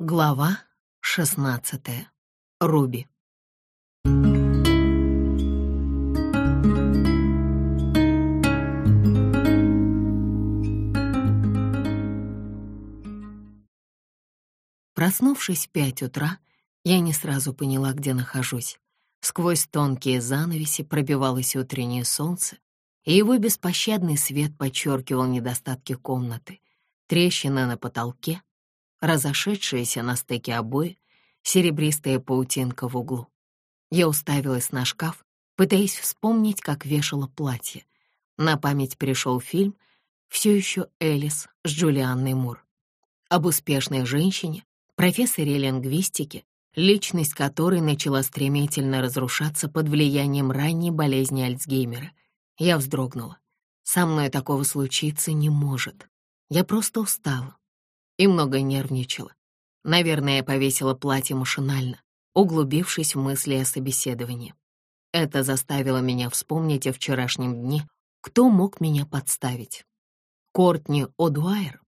Глава шестнадцатая. Руби. Проснувшись в пять утра, я не сразу поняла, где нахожусь. Сквозь тонкие занавеси пробивалось утреннее солнце, и его беспощадный свет подчеркивал недостатки комнаты. Трещина на потолке, разошедшиеся на стыке обои, серебристая паутинка в углу. Я уставилась на шкаф, пытаясь вспомнить, как вешала платье. На память пришел фильм «Все еще Элис» с Джулианной Мур. Об успешной женщине, профессоре лингвистики, личность которой начала стремительно разрушаться под влиянием ранней болезни Альцгеймера. Я вздрогнула. Со мной такого случиться не может. Я просто устала и много нервничала. Наверное, я повесила платье машинально, углубившись в мысли о собеседовании. Это заставило меня вспомнить о вчерашнем дне, кто мог меня подставить. Кортни О'Дуайер,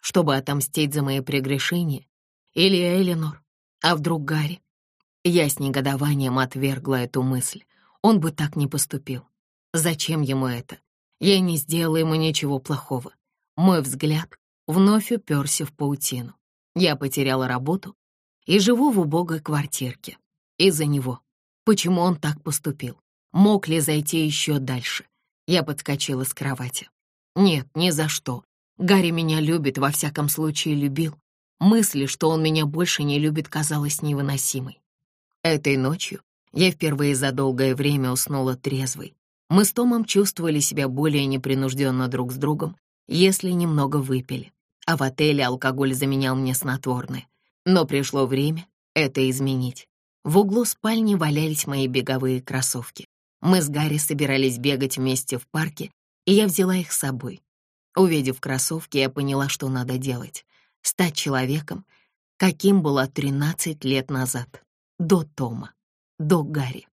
чтобы отомстить за мои прегрешения, или Эленор, а вдруг Гарри? Я с негодованием отвергла эту мысль. Он бы так не поступил. Зачем ему это? Я не сделала ему ничего плохого. Мой взгляд вновь уперся в паутину. Я потеряла работу и живу в убогой квартирке. Из-за него. Почему он так поступил? Мог ли зайти еще дальше? Я подскочила с кровати. Нет, ни за что. Гарри меня любит, во всяком случае любил. Мысли, что он меня больше не любит, казалась невыносимой. Этой ночью я впервые за долгое время уснула трезвой. Мы с Томом чувствовали себя более непринужденно друг с другом, если немного выпили. А в отеле алкоголь заменял мне снотворное. Но пришло время это изменить. В углу спальни валялись мои беговые кроссовки. Мы с Гарри собирались бегать вместе в парке, и я взяла их с собой. Увидев кроссовки, я поняла, что надо делать. Стать человеком, каким была 13 лет назад. До Тома, до Гарри.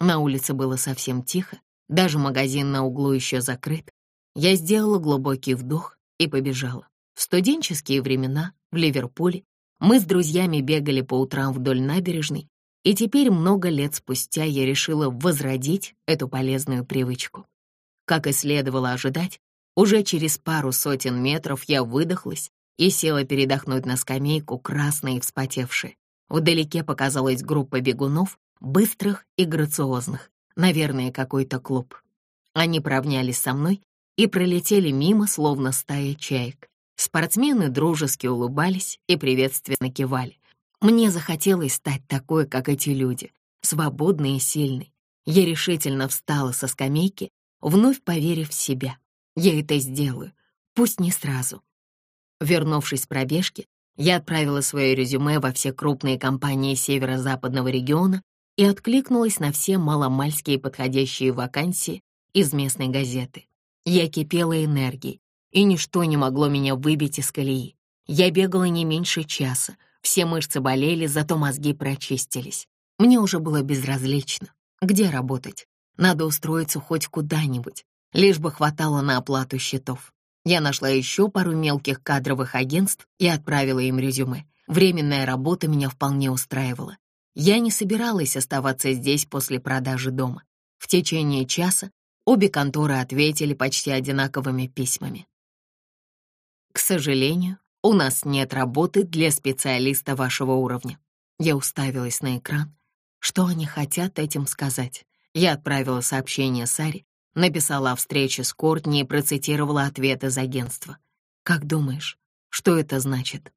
На улице было совсем тихо, даже магазин на углу еще закрыт. Я сделала глубокий вдох и побежала. В студенческие времена в Ливерпуле мы с друзьями бегали по утрам вдоль набережной, и теперь много лет спустя я решила возродить эту полезную привычку. Как и следовало ожидать, уже через пару сотен метров я выдохлась и села передохнуть на скамейку, красная и вспотевшая. Вдалеке показалась группа бегунов, быстрых и грациозных, наверное, какой-то клуб. Они поравнялись со мной и пролетели мимо, словно стая чаек. Спортсмены дружески улыбались и приветственно кивали. Мне захотелось стать такой, как эти люди, свободной и сильной. Я решительно встала со скамейки, вновь поверив в себя. Я это сделаю, пусть не сразу. Вернувшись с пробежки, я отправила свое резюме во все крупные компании северо-западного региона и откликнулась на все маломальские подходящие вакансии из местной газеты. Я кипела энергией, и ничто не могло меня выбить из колеи. Я бегала не меньше часа, все мышцы болели, зато мозги прочистились. Мне уже было безразлично, где работать. Надо устроиться хоть куда-нибудь, лишь бы хватало на оплату счетов. Я нашла еще пару мелких кадровых агентств и отправила им резюме. Временная работа меня вполне устраивала. Я не собиралась оставаться здесь после продажи дома. В течение часа обе конторы ответили почти одинаковыми письмами. К сожалению, у нас нет работы для специалиста вашего уровня. Я уставилась на экран. Что они хотят этим сказать? Я отправила сообщение Саре, написала о встрече с Кортни и процитировала ответ из агентства. «Как думаешь, что это значит?»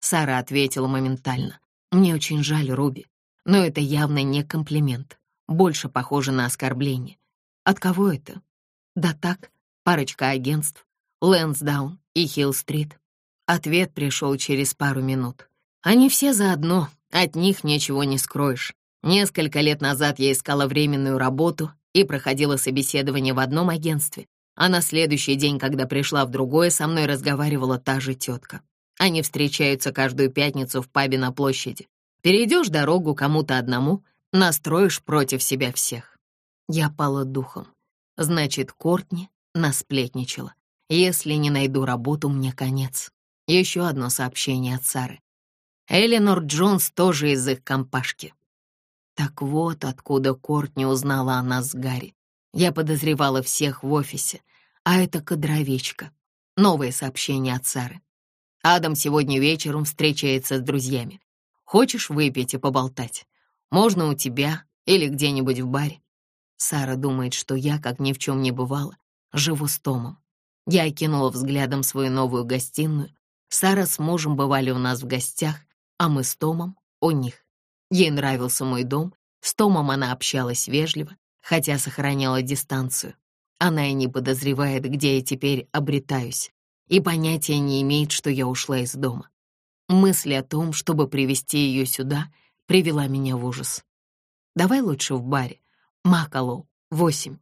Сара ответила моментально. «Мне очень жаль, Руби, но это явно не комплимент. Больше похоже на оскорбление. От кого это? Да так, парочка агентств. Лэнсдаун и Хилл-стрит. Ответ пришел через пару минут. Они все заодно, от них ничего не скроешь. Несколько лет назад я искала временную работу и проходила собеседование в одном агентстве, а на следующий день, когда пришла в другое, со мной разговаривала та же тетка. Они встречаются каждую пятницу в пабе на площади. Перейдешь дорогу кому-то одному, настроишь против себя всех. Я пала духом. Значит, Кортни насплетничала. Если не найду работу, мне конец. Еще одно сообщение от Сары. Эленор Джонс тоже из их компашки. Так вот, откуда Кортни узнала о нас с Гарри. Я подозревала всех в офисе, а это кадровичка. Новое сообщение от Сары. Адам сегодня вечером встречается с друзьями. Хочешь выпить и поболтать? Можно у тебя или где-нибудь в баре. Сара думает, что я, как ни в чем не бывало, живу с Томом. Я окинула взглядом свою новую гостиную. Сара с мужем бывали у нас в гостях, а мы с Томом у них. Ей нравился мой дом, с Томом она общалась вежливо, хотя сохраняла дистанцию. Она и не подозревает, где я теперь обретаюсь, и понятия не имеет, что я ушла из дома. Мысль о том, чтобы привести ее сюда, привела меня в ужас. Давай лучше в баре. Макалоу, восемь.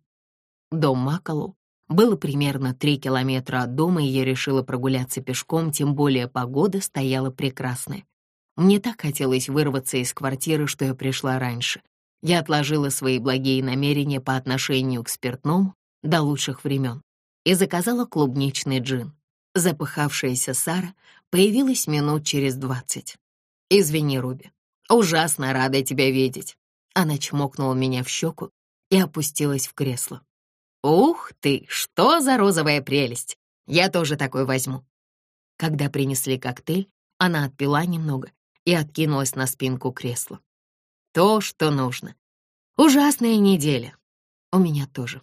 Дом Макалоу было примерно три километра от дома, и я решила прогуляться пешком, тем более погода стояла прекрасная. Мне так хотелось вырваться из квартиры, что я пришла раньше. Я отложила свои благие намерения по отношению к спиртному до лучших времен и заказала клубничный джин. Запыхавшаяся Сара появилась минут через двадцать. «Извини, Руби, ужасно рада тебя видеть». Она чмокнула меня в щеку и опустилась в кресло. «Ух ты, что за розовая прелесть! Я тоже такой возьму». Когда принесли коктейль, она отпила немного и откинулась на спинку кресла. То, что нужно. Ужасная неделя. У меня тоже.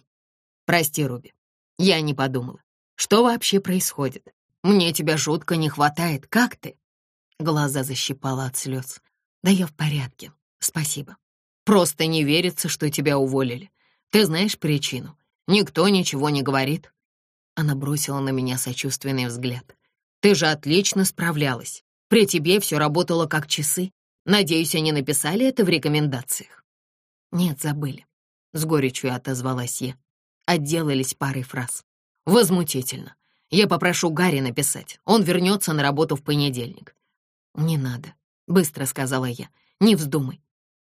Прости, Руби, я не подумала. Что вообще происходит? Мне тебя жутко не хватает. Как ты? Глаза защипала от слез. Да я в порядке. Спасибо. Просто не верится, что тебя уволили. Ты знаешь причину? Никто ничего не говорит». Она бросила на меня сочувственный взгляд. «Ты же отлично справлялась. При тебе все работало как часы. Надеюсь, они написали это в рекомендациях». «Нет, забыли», — с горечью отозвалась я. Отделались парой фраз. «Возмутительно. Я попрошу Гарри написать. Он вернется на работу в понедельник». «Не надо», — быстро сказала я. «Не вздумай».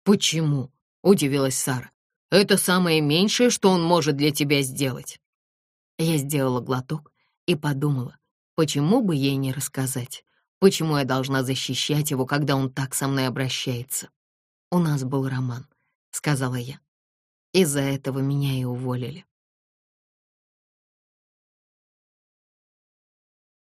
«Почему?» — удивилась Сара. Это самое меньшее, что он может для тебя сделать». Я сделала глоток и подумала, почему бы ей не рассказать, почему я должна защищать его, когда он так со мной обращается. «У нас был роман», — сказала я. Из-за этого меня и уволили.